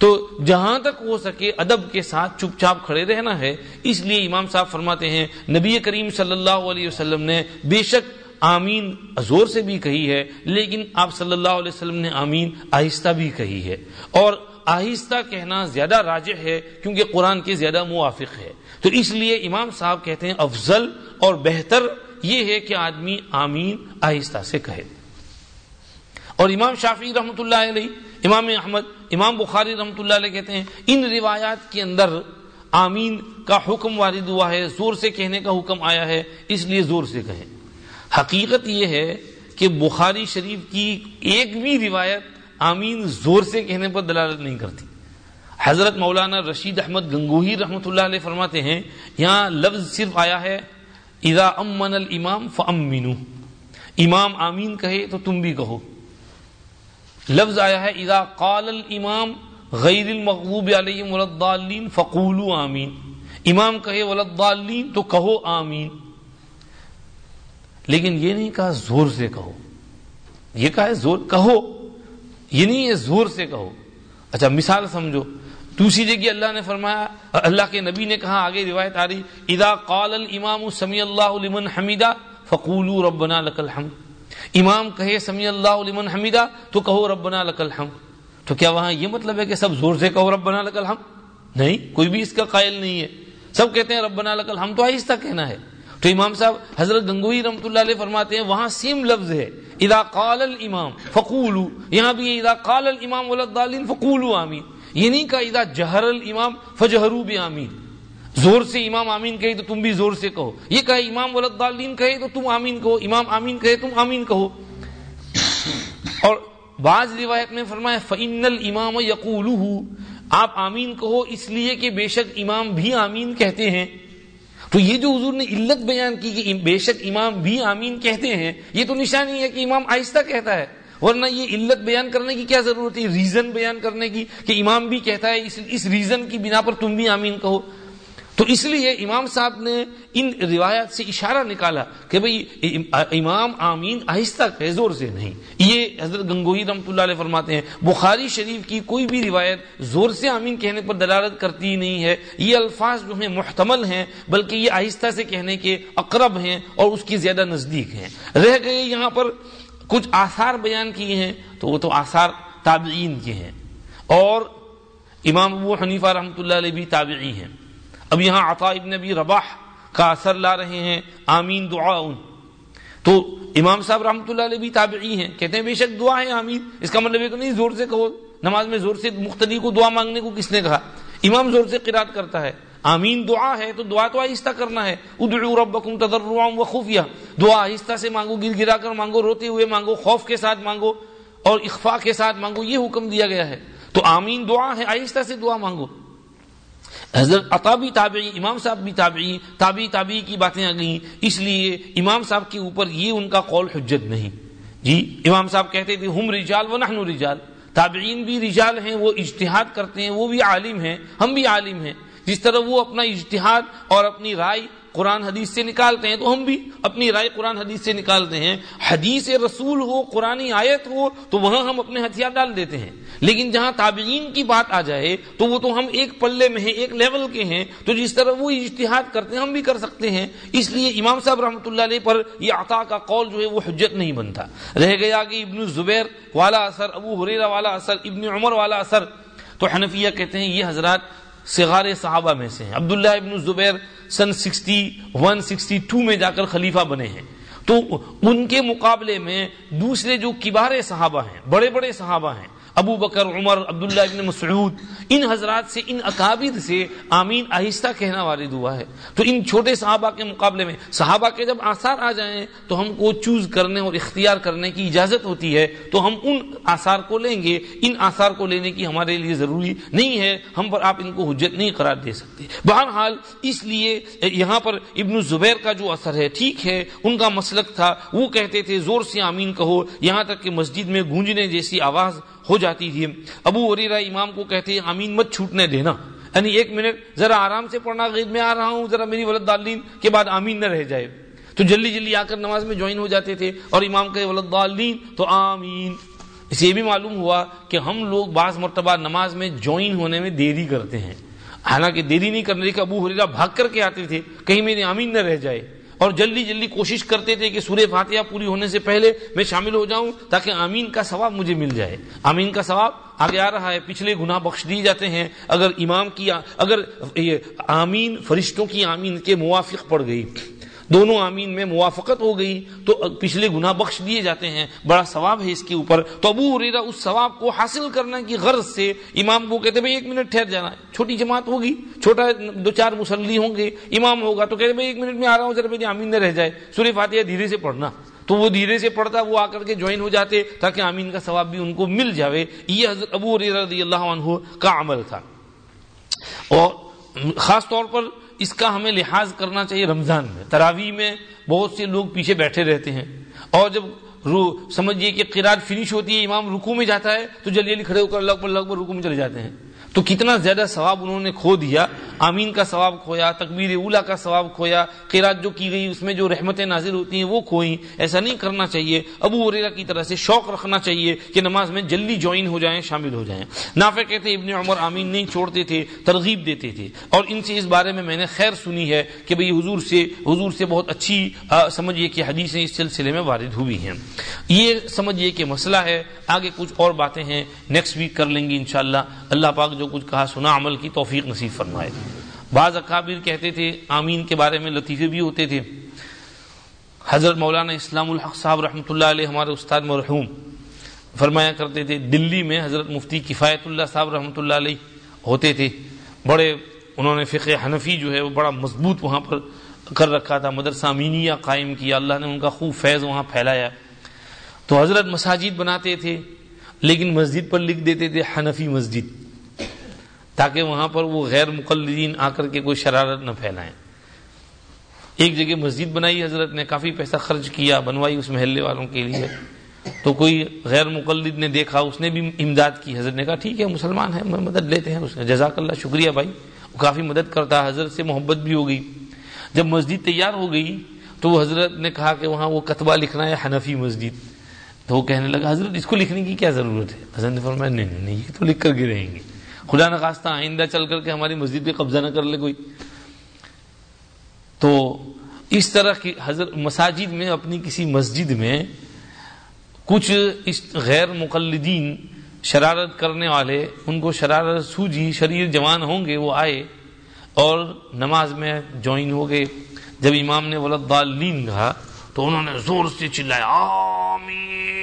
Speaker 1: تو جہاں تک ہو سکے ادب کے ساتھ چپ چاپ کھڑے رہنا ہے، اس لیے امام صاحب فرماتے ہیں، نبی کریم صلی اللہ علیہ وسلم نے بے شک آمین زور سے بھی کہی ہے، لیکن آپ صلی اللہ علیہ وسلم نے آمین آہستہ بھی کہی ہے۔ اور آہستہ کہنا زیادہ راجع ہے، کیونکہ قرآن کے زیادہ موافق ہے۔ تو اس لیے امام صاحب کہتے ہیں، افضل اور بہتر یہ ہے کہ آدمی آمین آہستہ سے کہے۔ اور امام شافی رحمۃ اللہ علیہ امام احمد، امام بخاری رحمۃ اللہ علیہ کہتے ہیں، ان روایات کے اندر آمین کا حکم وارد ہوا ہے، زور سے کہنے کا حکم آیا ہے، اس لیے زور سے کہیں حقیقت یہ ہے کہ بخاری شریف کی ایک بھی روایت آمین زور سے کہنے پر دلالت نہیں کرتی۔ حضرت مولانا رشید احمد گنگوہی رحمۃ اللہ علیہ فرماتے ہیں، یہاں لفظ صرف آیا ہے، اذا امن الامام فامنو امام آمین کہے تو تم بھی کہو۔ لفظ آیا ہے، اذا قال الامام غیر المغضوب علیہم ولدالین فقولوا آمین. امام کہے ولدالین تو کہو آمین. لیکن یہ نہیں کہا زور سے کہو۔ یہ کہا ہے زور، کہو۔ یہ نہیں ہے زور سے کہو۔ اچھا مثال سمجھو۔ دوسری جگہ اللہ نے فرمایا، اللہ کے نبی نے کہا، آگے روایت آ رہی، اذا قال الامام سمی اللہ لمن حمیدہ فقولوا ربنا لك الحمد. امام کہے سمی اللہ لمن حمیدہ، تو کہو ربنا لک الحمد تو کیا وہاں یہ مطلب ہے کہ سب زور سے کہو ربنا لک الحمد نہیں، کوئی بھی اس کا قائل نہیں ہے۔ سب کہتے ہیں ربنا لک الحمد تو آہستہ کہنا ہے۔ تو امام صاحب، حضرت گنگوئی رحمۃ اللہ علیہ فرماتے ہیں، وہاں سیم لفظ ہے۔ اذا قال الامام فقولوا، یہاں بھی اذا قال الامام ولدالین فقولوا آمین۔ یہ نہیں کہا، اذا جہر الامام فجہروا بآمین۔ زور سے امام آمین کہے تو تم بھی زور سے کہو۔ یہ کہے امام ولدالین کہے تو تم آمین کہو، امام آمین کہے تم آمین کہو۔ اور بعض روایت میں فرمایا فعن المام یقول آپ آمین کہو اس لیے کہ بے شک امام بھی آمین کہتے ہیں۔ تو یہ جو حضور نے علت بیان کی کہ بے شک امام بھی آمین کہتے ہیں، یہ تو نشانی ہے کہ امام آہستہ کہتا ہے۔ ورنہ یہ علت بیان کرنے کی کیا ضرورت ہے؟ ریزن بیان کرنے کی کہ امام بھی کہتا ہے اس اس ریزن کی بنا پر تم بھی آمین کہو۔ تو اس لیے امام صاحب نے ان روایات سے اشارہ نکالا کہ بھئی امام آمین آہستہ کہ زور سے نہیں۔ یہ حضرت گنگوئی رحمۃ اللہ علیہ فرماتے ہیں، بخاری شریف کی کوئی بھی روایت زور سے آمین کہنے پر دلالت کرتی نہیں ہے۔ یہ الفاظ جو ہیں محتمل ہیں، بلکہ یہ آہستہ سے کہنے کے اقرب ہیں اور اس کی زیادہ نزدیک ہیں۔ رہ گئے یہاں پر کچھ آثار بیان کیے ہیں، تو وہ تو آثار تابعین کے ہیں۔ اور امام ابو حنیفہ رحمۃ اللہ علیہ بھی تابعی ہیں۔ اب یہاں عطا ابن ابی رباح کا اثر لا رہے ہیں، آمین دعا ان۔ تو امام صاحب رحمۃ اللہ علیہ بھی تابعی ہیں، کہتے ہیں بے شک دعا ہے آمین اس کا مطلب یہ تو نہیں زور سے کہو، نماز میں زور سے مختلف کو دعا مانگنے کو کس نے کہا؟ امام زور سے قرات کرتا ہے، آمین دعا ہے تو دعا تو آہستہ کرنا ہے۔ ادعو ربکم تضرعا وخفیہ دعا آہستہ سے مانگو گر گرا کر مانگو، روتے ہوئے مانگو، خوف کے ساتھ مانگو اور اخفاء کے ساتھ مانگو، یہ حکم دیا گیا ہے۔ تو آمین دعا ہے، آہستہ سے دعا مانگو۔ حضرت عطابی تابعی، امام صاحب بھی تابعی تابعی تابعی کی باتیں آ گئیں اس لیے امام صاحب کے اوپر یہ ان کا قول حجت نہیں۔ جی امام صاحب کہتے تھے، ہم رجال و نحن رجال۔ تابعین بھی رجال ہیں، وہ اجتہاد کرتے ہیں، وہ بھی عالم ہیں، ہم بھی عالم ہیں۔ جس طرح وہ اپنا اجتہاد اور اپنی رائے قرآن حدیث سے نکالتے ہیں تو ہم بھی اپنی رائے قرآن حدیث سے نکالتے ہیں۔ حدیث رسول ہو قرآن آیت ہو، تو وہاں ہم اپنے ہتھیار ڈال دیتے ہیں۔ لیکن جہاں تابعین کی بات آ جائے، تو وہ تو ہم ایک پلے میں ہیں، ایک لیول کے ہیں۔ تو جس طرح وہ اجتہاد کرتے ہیں، ہم بھی کر سکتے ہیں۔ اس لیے امام صاحب رحمۃ اللہ علیہ پر یہ عطا کا قول جو ہے، وہ حجت نہیں بنتا۔ رہ گیا کہ ابن زبیر والا اثر، ابو حریرہ والا اثر، ابن عمر والا اثر۔ تو حنفیہ کہتے ہیں، یہ حضرات صغار صحابہ میں سے ہیں۔ عبداللہ ابن زبیر سن سکسٹی ون، سکسٹی ٹو میں جا کر خلیفہ بنے ہیں۔ تو ان کے مقابلے میں دوسرے جو کبارے صحابہ ہیں، بڑے بڑے صحابہ ہیں ابو بکر، عمر، عبداللہ ابن مسعود، ان حضرات سے، ان اکابر سے آمین آہستہ کہنا وارد ہوا ہے۔ تو ان چھوٹے صحابہ کے مقابلے میں، صحابہ کے جب آثار آ جائیں، تو ہم کو چوز کرنے اور اختیار کرنے کی اجازت ہوتی ہے۔ تو ہم ان آثار کو لیں گے۔ ان آثار کو لینے کی ہمارے لیے ضروری نہیں ہے۔ ہم پر آپ ان کو حجت نہیں قرار دے سکتے۔ بہرحال، اس لیے یہاں پر ابن زبیر کا جو اثر ہے، ٹھیک ہے۔ ان کا مسلک تھا۔ وہ کہتے تھے، زور سے آمین کہو۔ یہاں تک کہ مسجد میں گونجنے جیسی آواز ہو جاتی تھی۔ ابو وریرا امام کو کہتے ہیں، امین مت چھوٹنے دینا۔ یعنی ایک منٹ ذرا آرام سے پڑھنا غید میں آ رہا ہوں، ذرا میری ولد دالین کے بعد آمین نہ رہ جائے۔ تو جلدی جلدی آ کر نماز میں جوائن ہو جاتے تھے اور امام کہ ولد دالین، تو آمین۔ اسے یہ بھی معلوم ہوا کہ ہم لوگ بعض مرتبہ نماز میں جوائن ہونے میں دیری کرتے ہیں۔ حالانکہ دیری نہیں کرنے کہ ابو حریرہ بھاگ کر کے آتے تھے، کہیں میری آمین نہ رہ جائے۔ اور جلدی جلدی کوشش کرتے تھے کہ سورہ فاتحہ پوری ہونے سے پہلے میں شامل ہو جاؤں تاکہ آمین کا ثواب مجھے مل جائے۔ آمین کا ثواب آگے آ رہا ہے۔ پچھلے گناہ بخش دیے جاتے ہیں۔ اگر امام کی اگر آمین فرشتوں کی آمین کے موافق پڑ گئی۔ دونوں آمین میں موافقت ہو گئی تو پچھلے گناہ بخش دیے جاتے ہیں۔ بڑا ثواب ہے اس کے اوپر۔ تو ابو ریرا اس ثواب کو حاصل کرنے کی غرض سے امام کو کہتے بھائی، ایک منٹ ٹھہر جانا۔ چھوٹی جماعت ہوگی، چھوٹا دو چار مسلی ہوں گے، امام ہوگا تو کہتے بھائی، ایک منٹ میں آ رہا ہوں، ذرا میری آمین نہ رہ جائے۔ سورہ فاتحہ دھیرے سے پڑھنا۔ تو وہ دھیرے سے پڑھتا، وہ آ کر کے جوائن ہو جاتے تاکہ آمین کا ثواب بھی ان کو مل جاوے۔ یہ حضرت ابو رضی اللہ عنہ کا عمل تھا۔ اور خاص طور پر اس کا ہمیں لحاظ کرنا چاہیے رمضان میں۔ تراوی میں بہت سے لوگ پیچھے بیٹھے رہتے ہیں۔ اور جب رو سمجھیے کہ قرآن فنش ہوتی ہے، امام رکو میں جاتا ہے، تو جلدی جلدی کھڑے ہو کر لگ لگ رکو میں چلے جاتے ہیں۔ تو کتنا زیادہ ثواب انہوں نے کھو دیا؟ آمین کا ثواب کھویا، تکبیر اولا کا ثواب کھویا قیرات جو کی گئی، اس میں جو رحمتیں نازل ہوتی ہیں، وہ کھوئیں۔ ایسا نہیں کرنا چاہیے۔ ابو وریرا کی طرح سے شوق رکھنا چاہیے کہ نماز میں جلدی جوائن ہو جائیں، شامل ہو جائیں۔ نافع کہتے ابن عمر آمین نہیں چھوڑتے تھے، ترغیب دیتے تھے۔ اور ان سے اس بارے میں میں نے خیر سنی ہے کہ بھئی حضور سے حضور سے بہت اچھی سمجھیے کہ حدیثیں اس سلسلے میں وارد ہوئی ہیں۔ یہ سمجھیے کہ مسئلہ ہے، آگے کچھ اور باتیں ہیں نیکسٹ ویک کر لیں گے انشاءاللہ۔ اللہ پاک جو کچھ کہا، سنا، عمل کی توفیق نصیب فرمائے۔ بعض اکابر کہتے تھے، آمین کے بارے میں لطیفے بھی ہوتے تھے۔ حضرت مولانا اسلام الحق صاحب رحمۃ اللہ علیہ ہمارے استاد مرحوم فرمایا کرتے تھے، دلی میں حضرت مفتی کفایت اللہ صاحب رحمۃ اللہ علیہ ہوتے تھے۔ بڑے، انہوں نے فقہ حنفی جو ہے، وہ بڑا مضبوط وہاں پر کر رکھا تھا، مدرسہ امینیہ قائم کیا، اللہ نے ان کا خوب فیض وہاں پھیلایا۔ تو حضرت مساجد بناتے تھے، لیکن مسجد پر لکھ دیتے تھے حنفی مسجد، تاکہ وہاں پر وہ غیر مقلدین آ کر کے کوئی شرارت نہ پھیلائیں۔ ایک جگہ مسجد بنائی، حضرت نے کافی پیسہ خرچ کیا، بنوائی اس محلے والوں کے لیے۔ تو کوئی غیر مقلد نے دیکھا، اس نے بھی امداد کی۔ حضرت نے کہا، ٹھیک ہے، مسلمان ہے مدد لیتے ہیں۔ اس نے جزاک اللہ، شکریہ بھائی، وہ کافی مدد کرتا۔ ہے حضرت سے محبت بھی ہو گئی۔ جب مسجد تیار ہو گئی، تو وہ حضرت نے کہا کہ وہاں وہ کتبہ لکھنا ہے، حنفی مسجد۔ تو وہ کہنے لگا، حضرت، اس کو لکھنے کی کیا ضرورت ہے؟ حضرت نے فرمایا، نہیں نہیں یہ تو لکھ کر کے رہیں گے۔ خدا نخواستہ، آئندہ چل کر کے ہماری مسجد پہ قبضہ نہ کر لے کوئی۔ تو اس طرح کی حضرت، مساجد میں، اپنی کسی مسجد میں کچھ اس غیر مقلدین شرارت کرنے والے، ان کو شرارت سوجی، شریر جوان ہوں گے، وہ آئے اور نماز میں جوائن ہو گئے۔ جب امام نے ولدالین کہا، تو انہوں نے زور سے چلایا، آمین۔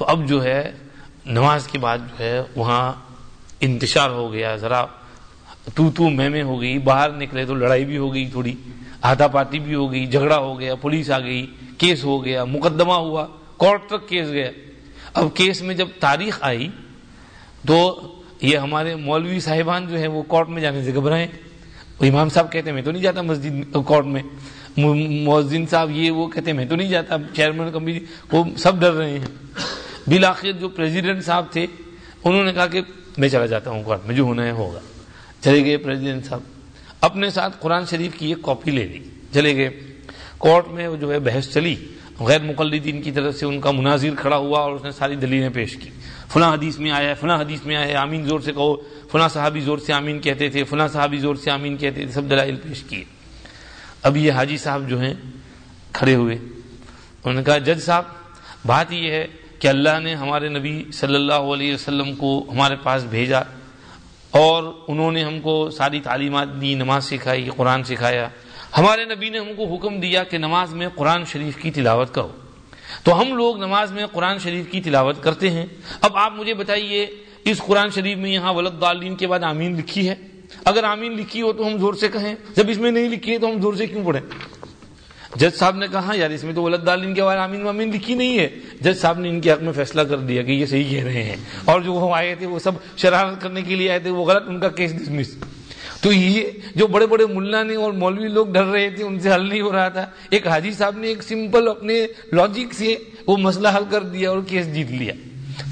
Speaker 1: تو اب جو ہے، نماز کے بعد جو ہے، وہاں انتشار ہو گیا، ذرا تو تو میں میں ہو گئی، باہر نکلے تو لڑائی بھی ہو گئی تھوڑی ہاتھا پاتی بھی ہو گئی، جھگڑا ہو گیا، پولیس آ گئی، کیس ہو گیا، مقدمہ ہوا، کورٹ تک کیس گیا۔ اب کیس میں جب تاریخ آئی تو یہ ہمارے مولوی صاحبان جو ہے وہ کورٹ میں جانے سے گھبرائے امام صاحب کہتے ہیں، میں تو نہیں جاتا مسجد کورٹ میں۔ مؤذن صاحب یہ وہ کہتے ہیں، میں تو نہیں جاتا، چیئرمین کمیٹی، وہ سب ڈر رہے ہیں۔ بلاخر جو پریزیڈنٹ صاحب تھے، انہوں نے کہا کہ میں چلا جاتا ہوں کورٹ میں جو ہونا ہے، ہوگا۔ چلے گئے پریزیڈنٹ صاحب۔ اپنے ساتھ قرآن شریف کی ایک کاپی لے لی۔ چلے گئے۔ کورٹ میں جو ہے بحث چلی۔ غیر مقلدین کی طرف سے ان کا مناظر کھڑا ہوا اور اس نے ساری دلیلیں پیش کی۔ فلاں حدیث میں آیا فلاں حدیث میں آیا آمین زور سے کہو۔ فلاں صحابی زور سے آمین کہتے تھے، فلاں صحابی زور سے آمین کہتے تھے، سب دلائل پیش کیے۔ اب یہ حاجی صاحب جو ہیں، کھڑے ہوئے۔ انہوں نے کہا، جج صاحب، بات یہ ہے کہ اللہ نے ہمارے نبی صلی اللہ علیہ وسلم کو ہمارے پاس بھیجا اور انہوں نے ہم کو ساری تعلیمات دی، نماز سکھائی، قرآن سکھایا۔ ہمارے نبی نے ہم کو حکم دیا کہ نماز میں قرآن شریف کی تلاوت کرو۔ تو ہم لوگ نماز میں قرآن شریف کی تلاوت کرتے ہیں۔ اب آپ مجھے بتائیے، اس قرآن شریف میں یہاں ولد دالین کے بعد آمین لکھی ہے؟ اگر آمین لکھی ہو تو ہم زور سے کہیں۔ جب اس میں نہیں لکھی ہے تو ہم زور سے کیوں پڑھیں؟ جج صاحب نے کہا، یار، اس میں تو ولد دالین کے بعد آمین وامین لکھی نہیں ہے۔ جج صاحب نے ان کے حق میں فیصلہ کر دیا کہ یہ صحیح کہہ رہے ہیں۔ اور جو وہ آئے تھے، وہ سب شرارت کرنے کے لیے آئے تھے، وہ غلط ان کا کیس ڈسمس تو یہ جو بڑے بڑے ملا نے اور مولوی لوگ ڈر رہے تھے، ان سے حل نہیں ہو رہا تھا۔ ایک حاجی صاحب نے ایک سمپل اپنے لاجک سے وہ مسئلہ حل کر دیا اور کیس جیت لیا۔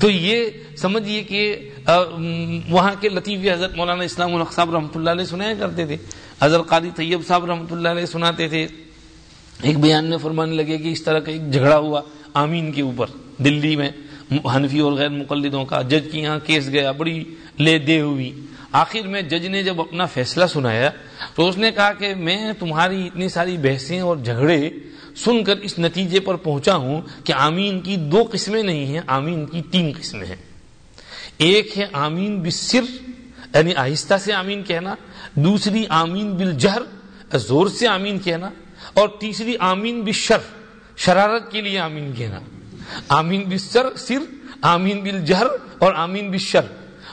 Speaker 1: تو یہ سمجھیے کہ وہاں کے لطیف حضرت مولانا اسلام الحق صاحب رحمۃ اللہ علیہ سنایا کرتے تھے۔ حضرت قادی طیب صاحب رحمۃ اللہ علیہ سناتے تھے۔ ایک بیان میں فرمانے لگے کہ اس طرح کا ایک جھگڑا ہوا آمین کے اوپر، دلی میں حنفی اور غیر مقلدوں کا، جج کی یہاں کیس گیا، بڑی لے دے ہوئی۔ آخر میں جج نے جب اپنا فیصلہ سنایا تو اس نے کہا کہ میں تمہاری اتنی ساری بحثیں اور جھگڑے سن کر اس نتیجے پر پہنچا ہوں کہ آمین کی دو قسمیں نہیں ہیں، آمین کی تین قسمیں ہیں۔ ایک ہے آمین بسر یعنی آہستہ سے آمین کہنا، دوسری آمین بالجہر، زور سے آمین کہنا اور تیسری آمین بشر شرارت کے لیے آمین کہنا۔ آمین بسر سر آمین بالجہر اور آمین بشر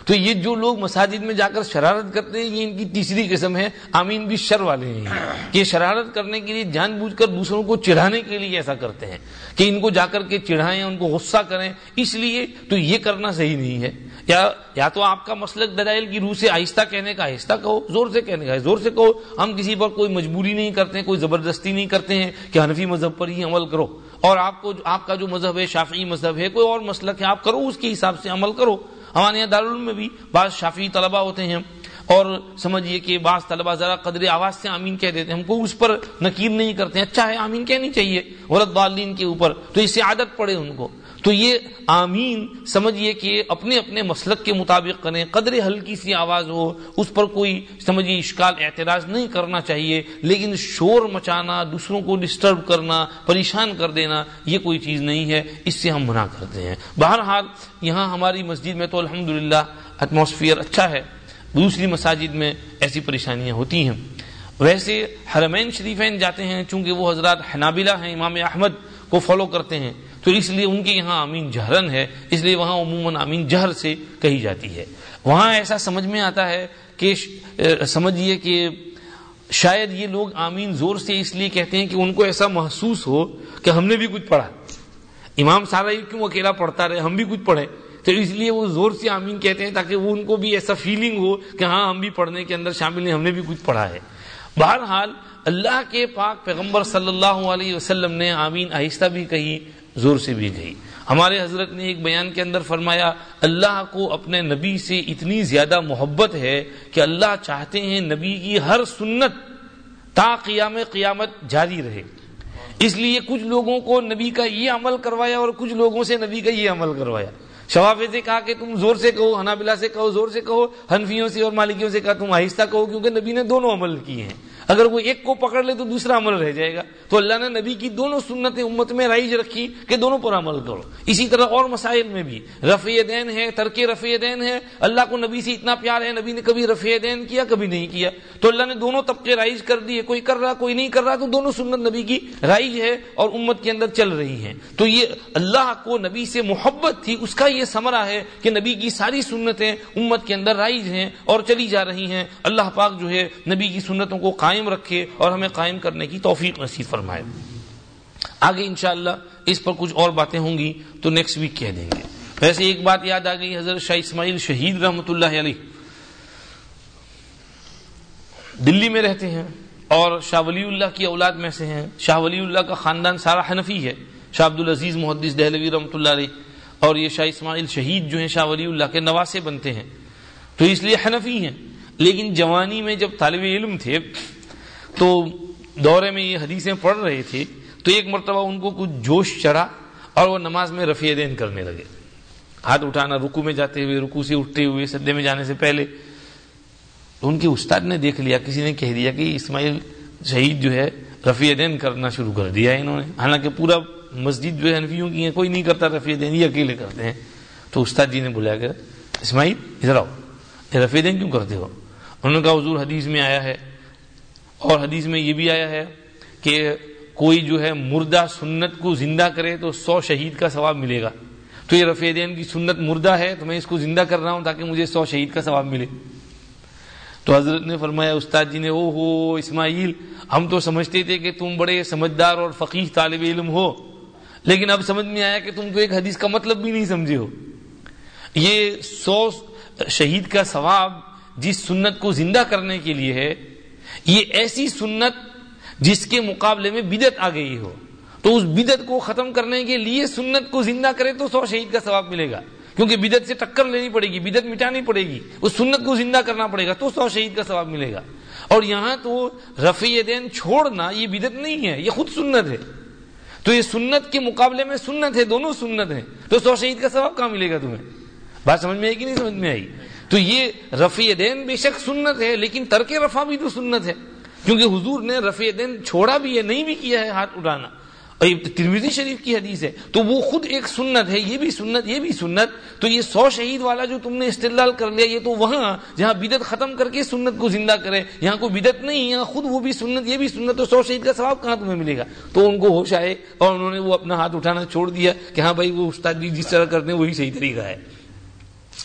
Speaker 1: تو یہ جو لوگ مساجد میں جا کر شرارت کرتے ہیں، یہ ان کی تیسری قسم ہے، آمین بھی شر والے ہیں۔ کہ شرارت کرنے کے لیے جان بوجھ کر دوسروں کو چڑھانے کے لیے ایسا کرتے ہیں۔ کہ ان کو جا کر کے چڑھائیں، ان کو غصہ کریں۔ اس لیے تو یہ کرنا صحیح نہیں ہے۔ یا یا تو آپ کا مسلک دلائل کی روح سے آہستہ کہنے کا آہستہ کہو، زور سے کہنے کا زور سے کہو۔ ہم کسی پر کوئی مجبوری نہیں کرتے، کوئی زبردستی نہیں کرتے ہیں کہ حنفی مذہب پر ہی عمل کرو۔ اور آپ کو آپ کا جو مذہب ہے، شافعی مذہب ہے، کوئی اور مسلک ہے، آپ کرو اس کے حساب سے عمل کرو۔ ہمارے یہاں دارالعلوم میں بھی بعض شافی طلبہ ہوتے ہیں۔ اور سمجھیے کہ بعض طلبہ ذرا قدر آواز سے آمین کہہ دیتے ہیں۔ ہم کو اس پر نکیر نہیں کرتے ہیں۔ اچھا ہے، آمین کہنی چاہیے۔ غلط والدین کے اوپر تو اس سے عادت پڑے ان کو۔ تو یہ آمین سمجھیے کہ اپنے اپنے مسلک کے مطابق کریں، قدر ہلکی سی آواز ہو، اس پر کوئی سمجھیے اشکال، اعتراض نہیں کرنا چاہیے، لیکن شور مچانا، دوسروں کو ڈسٹرب کرنا، پریشان کر دینا، یہ کوئی چیز نہیں ہے، اس سے ہم منع کرتے ہیں۔ بہرحال، یہاں ہماری مسجد میں تو الحمدللہ ایٹماسفیئر اچھا ہے، دوسری مساجد میں ایسی پریشانیاں ہوتی ہیں۔ ویسے حرمین شریفین جاتے ہیں چونکہ وہ حضرات حنابلہ ہیں، امام احمد کو فالو کرتے ہیں۔ تو اس لیے ان کے یہاں امین جہرن ہے، اس لیے وہاں عموماً امین جہر سے کہی جاتی ہے۔ وہاں ایسا سمجھ میں آتا ہے کہ سمجھیے کہ شاید یہ لوگ آمین زور سے اس لیے کہتے ہیں کہ ان کو ایسا محسوس ہو کہ ہم نے بھی کچھ پڑھا۔ امام سارا کیوں اکیلا پڑھتا رہے؟ ہم بھی کچھ پڑھے تو اس لیے وہ زور سے آمین کہتے ہیں تاکہ وہ ان کو بھی ایسا فیلنگ ہو کہ ہاں ہم بھی پڑھنے کے اندر شامل ہیں، ہم نے بھی کچھ پڑھا ہے۔ بہرحال اللہ کے پاک پیغمبر صلی اللہ علیہ وسلم نے آمین آہستہ بھی کہی۔ زور سے بھی گئی۔ ہمارے حضرت نے ایک بیان کے اندر فرمایا، اللہ کو اپنے نبی سے اتنی زیادہ محبت ہے کہ اللہ چاہتے ہیں نبی کی ہر سنت تا قیام قیامت جاری رہے۔ اس لیے کچھ لوگوں کو نبی کا یہ عمل کروایا اور کچھ لوگوں سے نبی کا یہ عمل کروایا۔ شفاف سے کہا کہ تم زور سے کہو ہنابلا سے کہو، زور سے کہو ہنفیوں سے اور مالکیوں سے کہا، تم آہستہ کہو کیونکہ نبی نے دونوں عمل کیے ہیں۔ اگر وہ ایک کو پکڑ لے تو دوسرا عمل رہ جائے گا۔ تو اللہ نے نبی کی دونوں سنتیں امت میں رائج رکھی کہ دونوں پر عمل کرو۔ اسی طرح اور مسائل میں بھی۔ رفیع دین ہے، ترک رفیع دین ہے۔ اللہ کو نبی سے اتنا پیار ہے، نبی نے کبھی رفیع دین کیا، کبھی نہیں کیا۔ تو اللہ نے دونوں طبقے رائج کر دیے۔ کوئی کر رہا، کوئی نہیں کر رہا، تو دونوں سنت نبی کی رائج ہے اور امت کے اندر چل رہی ہے تو یہ اللہ کو نبی سے محبت تھی، اس کا یہ سمرہ ہے کہ نبی کی ساری سنتیں امت کے اندر رائج ہیں اور چلی جا رہی ہیں۔ اللہ پاک جو ہے نبی کی سنتوں کو قائم قائم رکھے اور ہمیں قائم کرنے کی توفیق نصیب فرمائے۔ آگے انشاءاللہ اس پر کچھ اور باتیں ہوں گی تو نیکسٹ ویک کہہ دیں گے۔ ویسے ایک بات یاد آ گئی، حضرت شاہ اسماعیل شہید رحمۃ اللہ علیہ۔ دلی میں رہتے ہیں اور شاہ ولی اللہ کی اولاد میں سے ہیں۔ شاہ ولی اللہ کا خاندان سارا حنفی ہے۔ شاہ عبد العزیز محدث دہلوی رحمۃ اللہ علیہ۔ اور یہ شاہ اسماعیل شہید جو ہیں، شاہ ولی اللہ کے نواسے بنتے ہیں۔ تو اس لیے حنفی ہیں۔ لیکن جوانی میں جب طالب علم تھے تو دورے میں یہ حدیثیں پڑھ رہے تھے تو ایک مرتبہ ان کو کچھ جوش چڑھا اور وہ نماز میں رفیع دین کرنے لگے۔ ہاتھ اٹھانا رکو میں جاتے ہوئے رکو سے اٹھتے ہوئے سدے میں جانے سے پہلے ان کے استاد نے دیکھ لیا، کسی نے کہہ دیا کہ اسماعیل شہید جو ہے رفیع دین کرنا شروع کر دیا انہوں نے۔ حالانکہ پورا مسجد جو ہے انفیوں کی ہے، کوئی نہیں کرتا رفیع دین، یہ اکیلے کرتے ہیں۔ تو استاد جی نے بلایا کہ اسماعیل، ادھر آؤ رفیع دین کیوں کرتے ہو؟ انہوں نے کہا حضور حدیث میں آیا ہے اور حدیث میں یہ بھی آیا ہے کہ کوئی جو ہے مردہ سنت کو زندہ کرے تو سو شہید کا ثواب ملے گا۔ تو یہ رفیع دین کی سنت مردہ ہے تو میں اس کو زندہ کر رہا ہوں تاکہ مجھے سو شہید کا ثواب ملے۔ تو حضرت نے فرمایا، استاد جی نے او ہو اسماعیل، ہم تو سمجھتے تھے کہ تم بڑے سمجھدار اور فقیر طالب علم ہو، لیکن اب سمجھ میں آیا کہ تم تو ایک حدیث کا مطلب بھی نہیں سمجھے ہو۔ یہ سو شہید کا ثواب جس سنت کو زندہ کرنے کے لیے ہے یہ ایسی سنت جس کے مقابلے میں بدت آ گئی ہو۔ تو اس بدت کو ختم کرنے کے لیے سنت کو زندہ کرے تو سو شہید کا ثواب ملے گا۔ کیونکہ بدت سے ٹکر لینی پڑے گی بدت مٹانی پڑے گی۔ اس سنت کو زندہ کرنا پڑے گا تو سو شہید کا ثواب ملے گا۔ اور یہاں تو رفیع دین چھوڑنا یہ بدت نہیں ہے، یہ خود سنت ہے۔ تو یہ سنت کے مقابلے میں سنت ہے، دونوں سنت ہیں۔ تو سو شہید کا ثواب کہاں ملے گا تمہیں؟ بات سمجھ میں آئی کہ نہیں سمجھ میں آئی؟ تو یہ رفیع دین بے شک سنت ہے، لیکن ترک رفا بھی تو سنت ہے۔ کیونکہ حضور نے رفیع دین چھوڑا بھی ہے، نہیں بھی کیا ہے ہاتھ اٹھانا ترمیزی شریف کی حدیث ہے۔ تو وہ خود ایک سنت ہے، یہ بھی سنت، یہ بھی سنت۔ تو یہ سو شہید والا جو تم نے استدلال کر لیا، یہ تو وہاں، جہاں بدت ختم کر کے سنت کو زندہ کرے۔ یہاں کوئی بدت نہیں، یہاں خود وہ بھی سنت، یہ بھی سنت۔ تو سو شہید کا ثواب کہاں تمہیں ملے گا؟ تو ان کو ہوش آئے اور انہوں نے وہ اپنا ہاتھ اٹھانا چھوڑ دیا کہ ہاں بھائی، وہ استاد جی جس طرح کرتے ہیں، وہی صحیح طریقہ ہے۔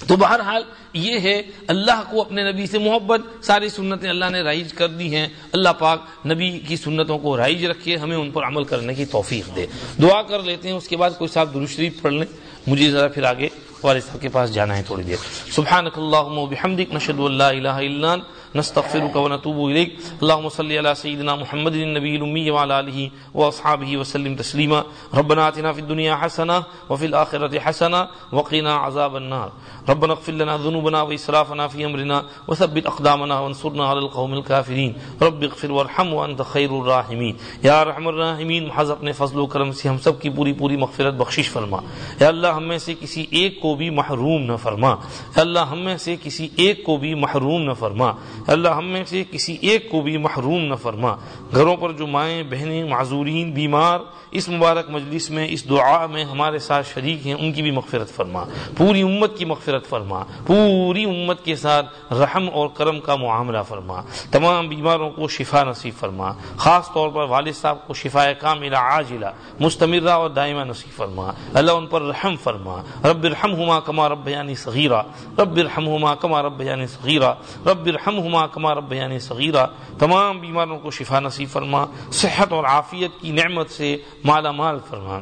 Speaker 1: تو بہرحال یہ ہے اللہ کو اپنے نبی سے محبت، ساری سنتیں اللہ نے رائج کر دی ہیں۔ اللہ پاک نبی کی سنتوں کو رائج رکھے، ہمیں ان پر عمل کرنے کی توفیق دے۔ دعا کر لیتے ہیں، اس کے بعد کوئی صاحب درشریف پڑھ لیں۔ مجھے ذرا پھر آگے والد صاحب کے پاس جانا ہے تھوڑی دیر۔ سبحانک اللہم و بحمدک نشد لا الہ الا انت نستغفرك ونتوب اليك اللهم صل على سيدنا محمد النبي الامي وعلى اله واصحابه وسلم تسليما. ربنا آتنا في الدنيا حسنه وفي الاخره حسنه وقنا عذاب النار. ربنا اغفر لنا ذنوبنا واسرافنا في امرنا وثبت اقدامنا وانصرنا على القوم الكافرين. رب اغفر وارحم وانت خير الراحمين. يا ارحم الراحمين محض اپنے فضل و کرم سے ہم سب کی پوری پوری مغفرت بخشش فرما. یا اللہ، ہم میں سے کسی ایک کو بھی محروم نہ فرما. اللہ، ہم میں سے کسی ایک کو بھی محروم نہ فرما. اللہ ہم میں سے کسی ایک کو بھی محروم نہ فرما۔ گھروں پر جو مائیں، بہنیں، معذورین، بیمار، اس مبارک مجلس میں، اس دعا میں ہمارے ساتھ شریک ہیں، ان کی بھی مغفرت فرما۔ پوری امت کی مغفرت فرما۔ پوری امت کے ساتھ رحم اور کرم کا معاملہ فرما۔ تمام بیماروں کو شفا نصیب فرما۔ خاص طور پر والد صاحب کو شفا کاملہ، عاجلہ، مستمرہ اور دائمہ نصیب فرما۔ اللہ ان پر رحم فرما۔ رب الرحمہما کما رب یعنی صغیرہ۔ رب الرحمہما کما رب یعنی صغیرہ۔ رب الرحمہما کما رب یعنی صغیرہ تمام بیماروں کو شفا نصیب فرما، صحت اور عافیت کی نعمت سے مالا مال فرما۔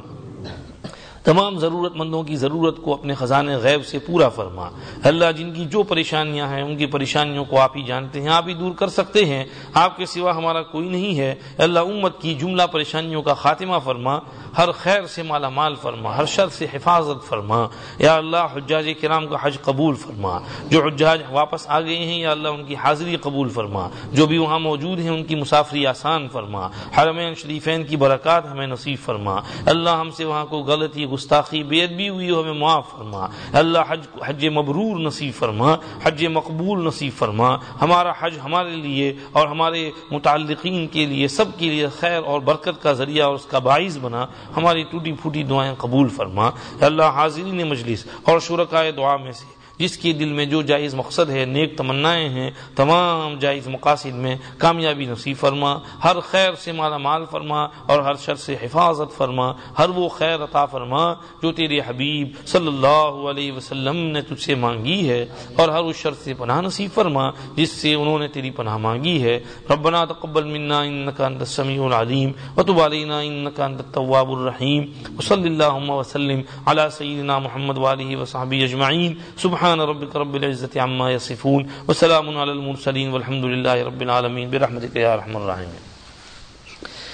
Speaker 1: تمام ضرورت مندوں کی ضرورت کو اپنے خزانے غیب سے پورا فرما۔ اللہ جن کی جو پریشانیاں ہیں، ان کی پریشانیوں کو آپ ہی جانتے ہیں، آپ ہی دور کر سکتے ہیں۔ آپ کے سوا ہمارا کوئی نہیں ہے۔ اللہ امت کی جملہ پریشانیوں کا خاتمہ فرما۔ ہر خیر سے مالا مال فرما، ہر شر سے حفاظت فرما۔ یا اللہ، حجاج کرام کا حج قبول فرما۔ جو حجاج واپس آ گئے ہیں، یا اللہ ان کی حاضری قبول فرما۔ جو بھی وہاں موجود ہیں، ان کی مسافری آسان فرما۔ حرمین شریفین کی برکات ہمیں نصیب فرما۔ اللہ ہم سے وہاں کو غلطی گستاخی بے ادبی ہوئی ہو ہمیں معاف فرما۔ اللہ حج حج مبرور نصیب فرما، حج مقبول نصیب فرما۔ ہمارا حج ہمارے لیے اور ہمارے متعلقین کے لیے، سب کے لیے خیر اور برکت کا ذریعہ اور اس کا باعث بنا۔ ہماری ٹوٹی پھوٹی دعائیں قبول فرما۔ اللہ حاضرین مجلس اور شرکائے دعا میں سے جس کے دل میں جو جائز مقصد ہے، نیک تمنائیں ہیں، تمام جائز مقاصد میں کامیابی نصیب فرما، ہر خیر سے مالا مال فرما اور ہر شر سے حفاظت فرما، ہر وہ خیر عطا فرما جو تیرے حبیب صلی اللہ علیہ وسلم نے تجھ سے مانگی ہے اور ہر اس شر سے پناہ نصیب فرما جس سے انہوں نے تیری پناہ مانگی ہے۔ ربنا تقبل منا انك انت السميع العليم وتب علينا انك انت التواب الرحيم وصلى اللهم وسلم على سيدنا محمد واله وصحبه اجمعين سبحان سبحان ربك رب العزة عما يصفون وسلام على المرسلين والحمد لله رب العالمين برحمتك يا رحم الراحمين.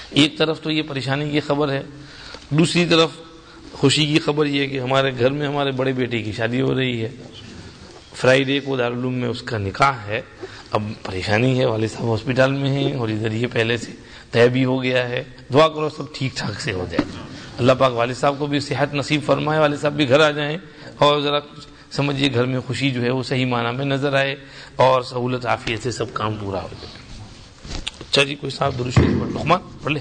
Speaker 1: ایک طرف تو یہ پریشانی کی خبر ہے، دوسری طرف خوشی کی خبر یہ کہ ہمارے گھر میں ہمارے بڑے بیٹے کی شادی ہو رہی ہے۔ فرائیڈے کو دارالعلوم میں اس کا نکاح ہے۔ اب پریشانی ہے، والد صاحب ہاسپٹل میں ہیں اور ادھر یہ پہلے سے طے بھی ہو گیا ہے۔ دعا کرو سب ٹھیک ٹھاک سے ہو جائے۔ اللہ پاک والد صاحب کو بھی صحت نصیب فرمائے، والد صاحب بھی گھر آ جائیں اور ذرا کچھ سمجھیے گھر میں خوشی جو ہے وہ صحیح معنی میں نظر آئے اور سہولت، عافیت سے سب کام پورا ہو جائے۔ اچھا جی کوئی صاحب درست پڑھ پڑھ لے